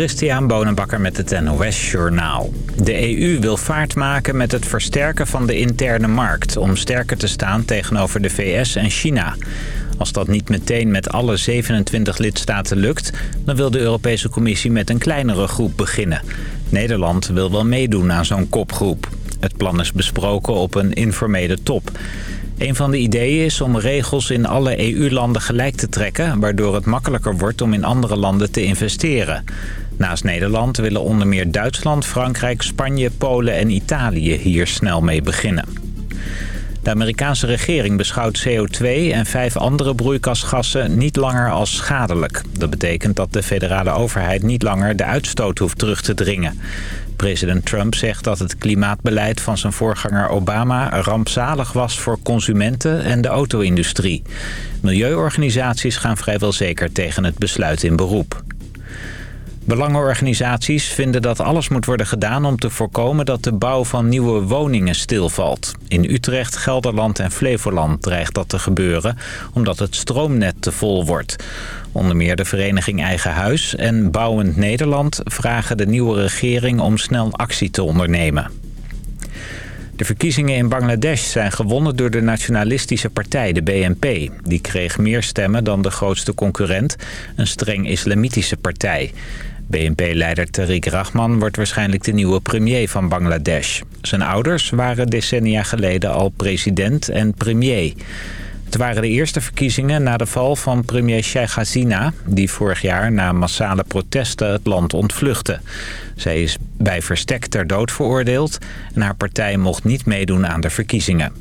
Christian Bonenbakker met het NOS Journaal. De EU wil vaart maken met het versterken van de interne markt... om sterker te staan tegenover de VS en China. Als dat niet meteen met alle 27 lidstaten lukt... dan wil de Europese Commissie met een kleinere groep beginnen. Nederland wil wel meedoen aan zo'n kopgroep. Het plan is besproken op een informele top... Een van de ideeën is om regels in alle EU-landen gelijk te trekken... waardoor het makkelijker wordt om in andere landen te investeren. Naast Nederland willen onder meer Duitsland, Frankrijk, Spanje, Polen en Italië hier snel mee beginnen. De Amerikaanse regering beschouwt CO2 en vijf andere broeikasgassen niet langer als schadelijk. Dat betekent dat de federale overheid niet langer de uitstoot hoeft terug te dringen. President Trump zegt dat het klimaatbeleid van zijn voorganger Obama rampzalig was voor consumenten en de auto-industrie. Milieuorganisaties gaan vrijwel zeker tegen het besluit in beroep. Belangenorganisaties vinden dat alles moet worden gedaan om te voorkomen dat de bouw van nieuwe woningen stilvalt. In Utrecht, Gelderland en Flevoland dreigt dat te gebeuren omdat het stroomnet te vol wordt. Onder meer de vereniging Eigen Huis en Bouwend Nederland vragen de nieuwe regering om snel actie te ondernemen. De verkiezingen in Bangladesh zijn gewonnen door de nationalistische partij, de BNP. Die kreeg meer stemmen dan de grootste concurrent, een streng islamitische partij. BNP-leider Tariq Rahman wordt waarschijnlijk de nieuwe premier van Bangladesh. Zijn ouders waren decennia geleden al president en premier. Het waren de eerste verkiezingen na de val van premier Sheikh Hasina... die vorig jaar na massale protesten het land ontvluchtte. Zij is bij verstek ter dood veroordeeld... en haar partij mocht niet meedoen aan de verkiezingen.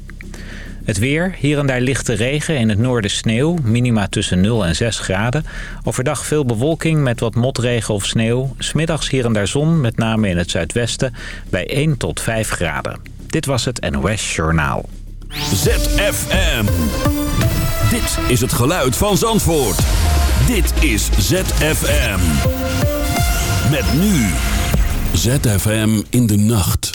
Het weer, hier en daar lichte regen, in het noorden sneeuw, minima tussen 0 en 6 graden. Overdag veel bewolking met wat motregen of sneeuw. Smiddags hier en daar zon, met name in het zuidwesten, bij 1 tot 5 graden. Dit was het NOS Journaal. ZFM. Dit is het geluid van Zandvoort. Dit is ZFM. Met nu. ZFM in de nacht.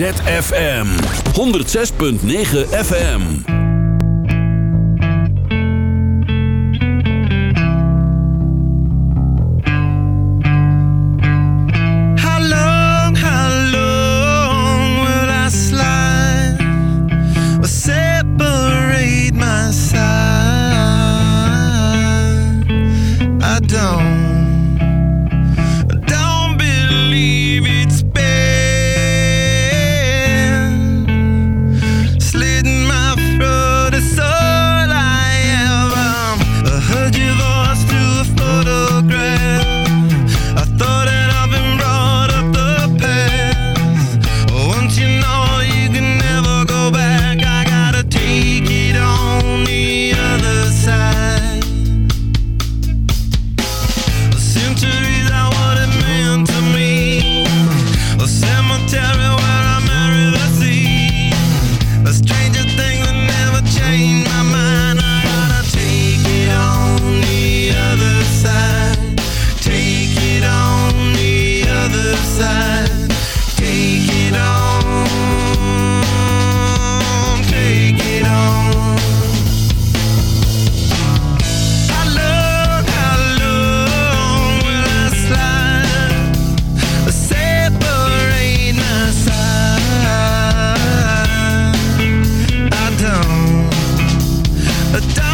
ZFM 106.9 FM A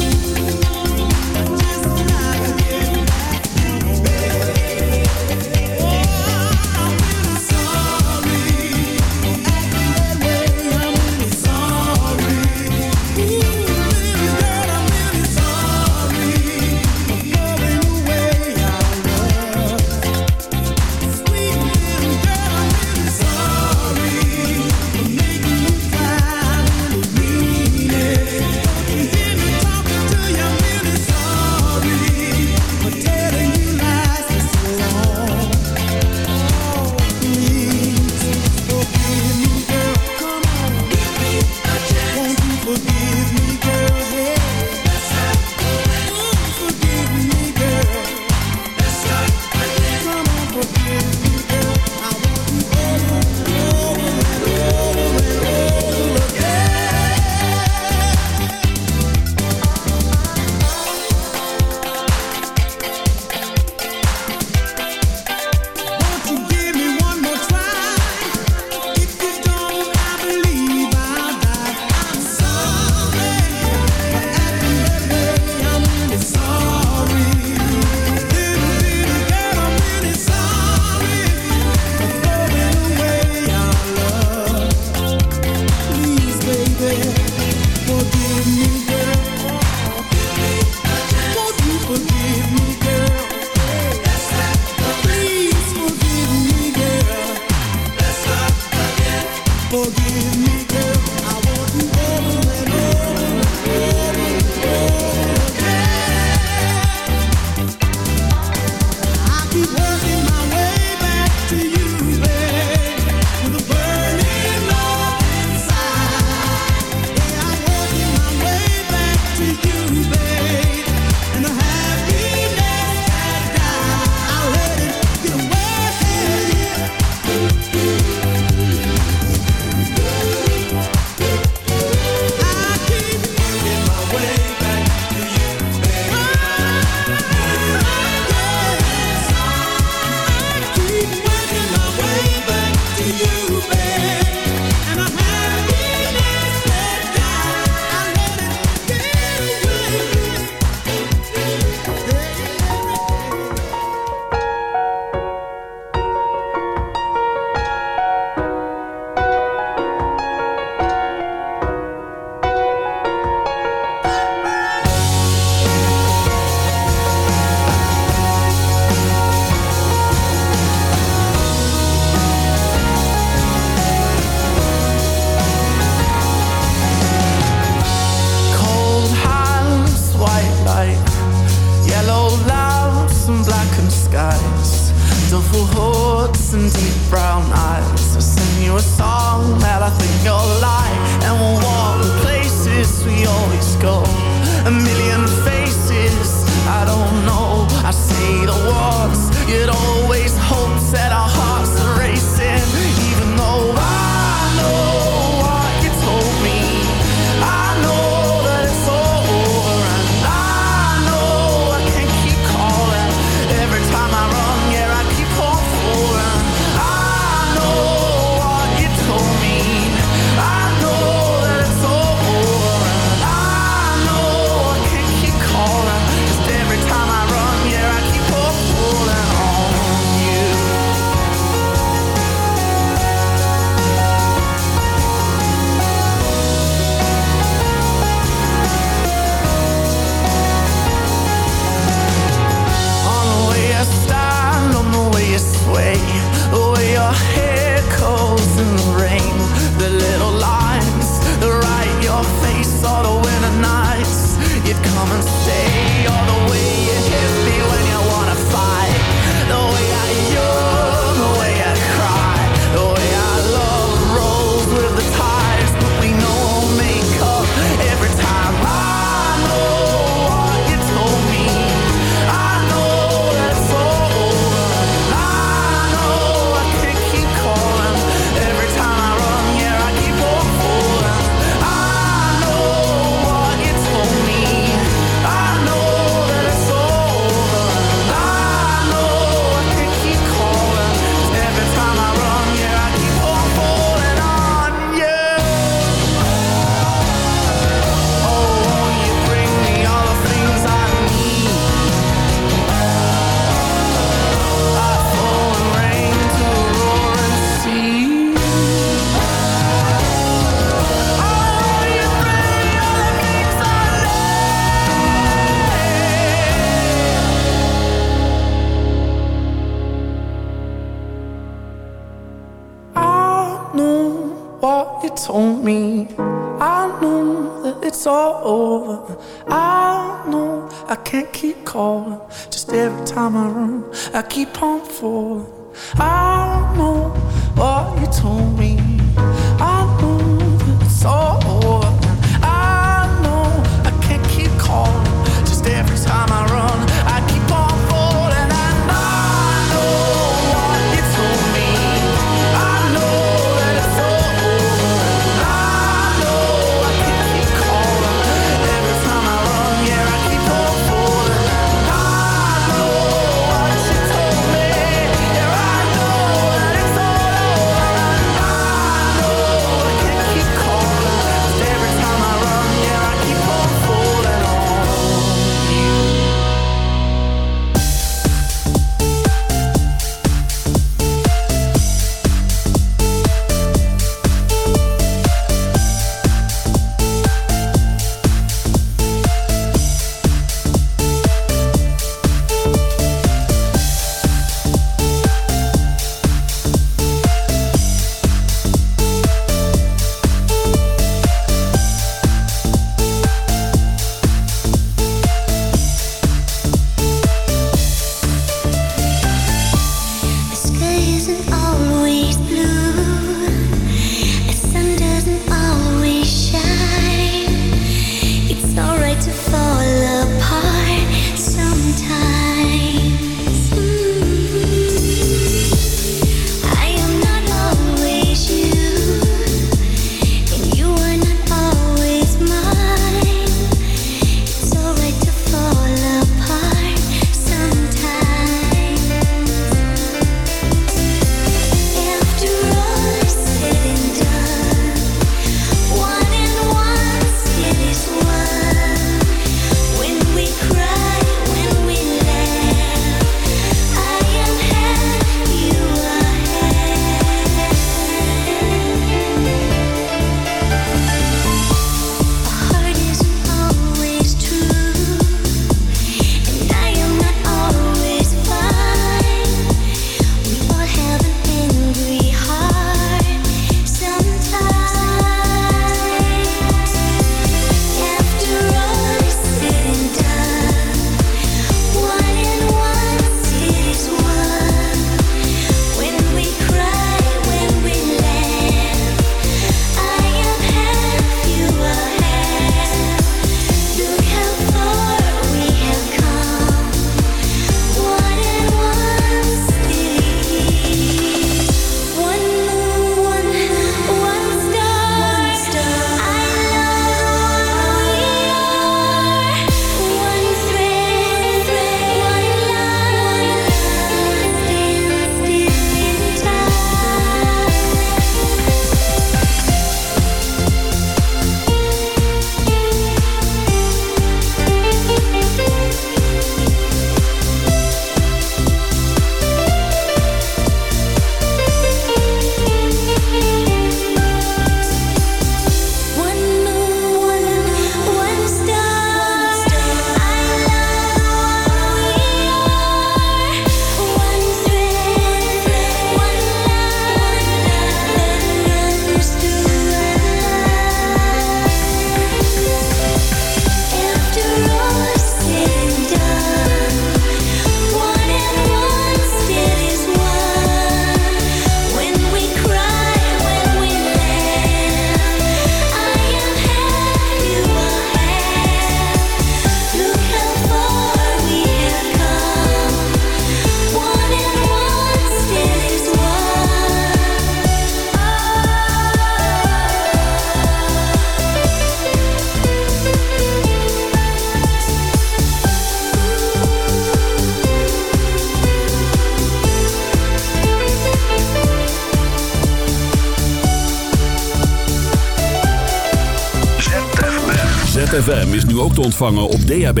ontvangen op DAB+.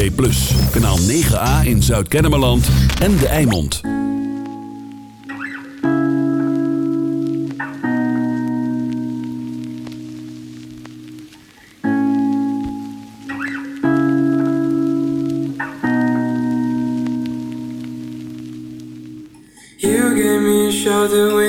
Kanaal 9A in Zuid-Kennemerland en De Eimond. You gave me a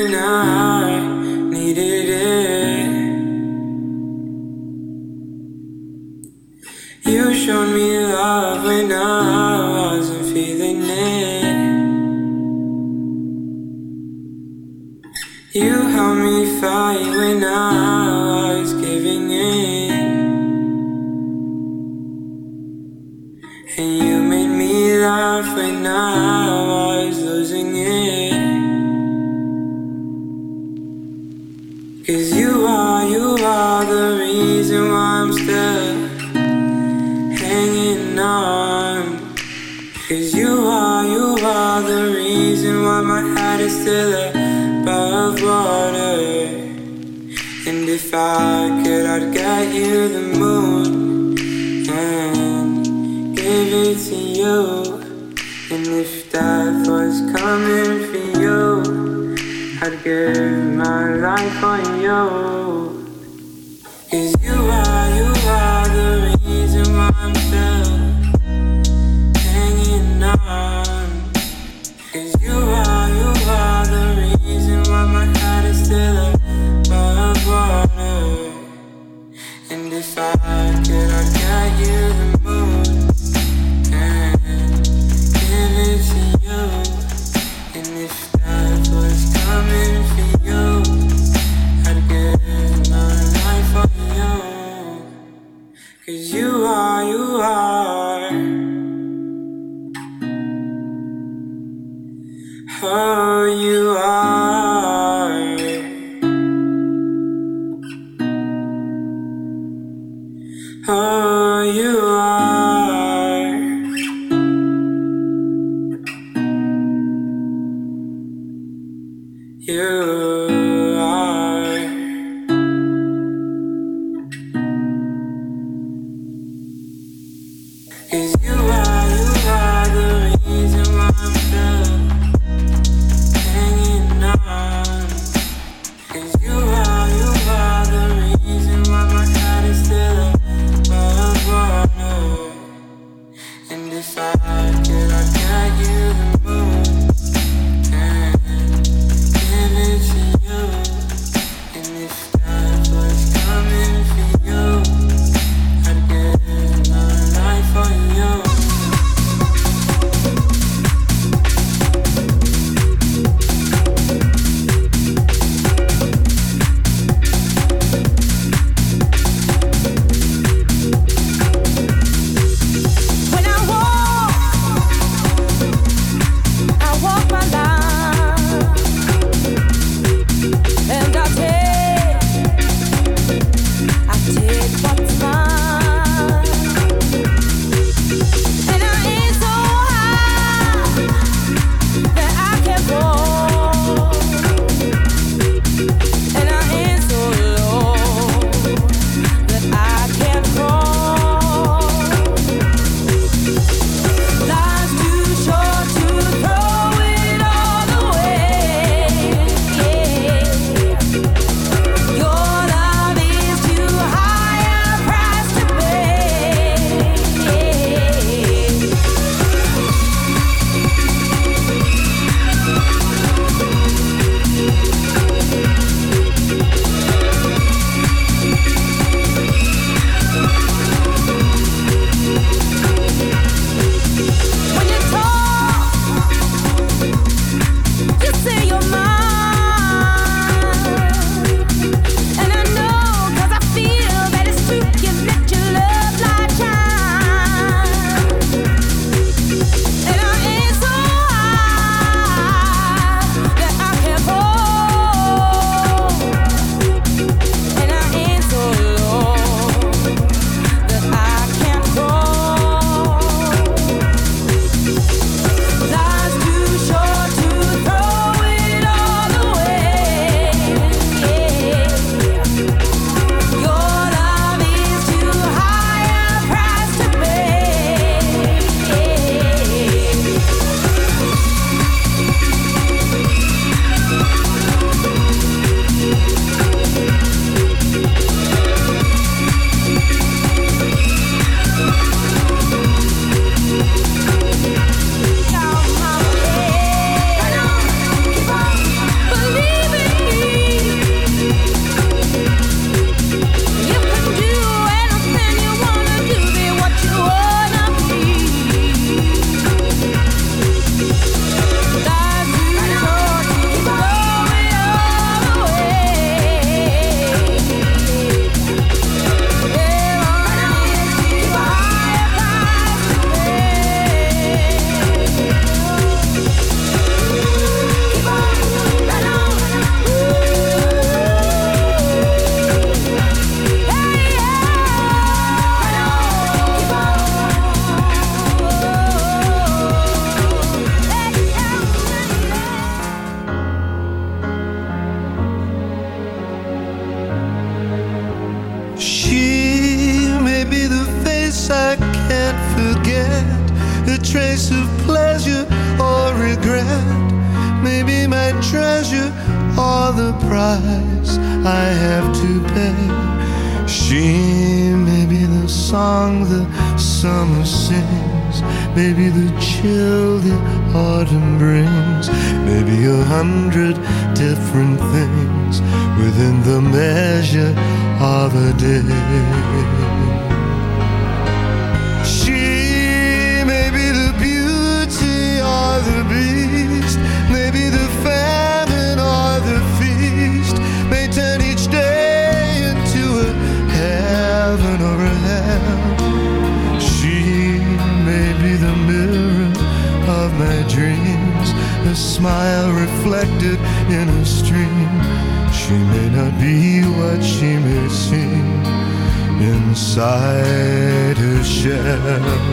side to share.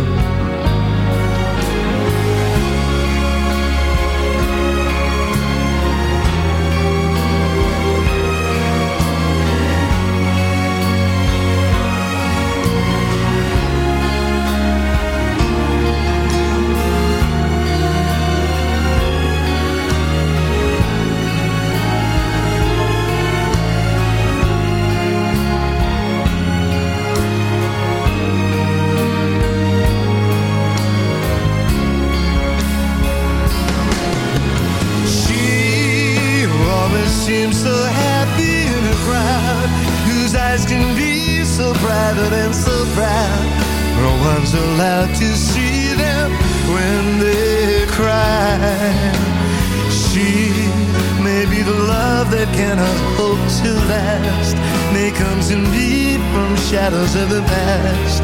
of the past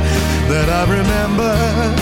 that I remember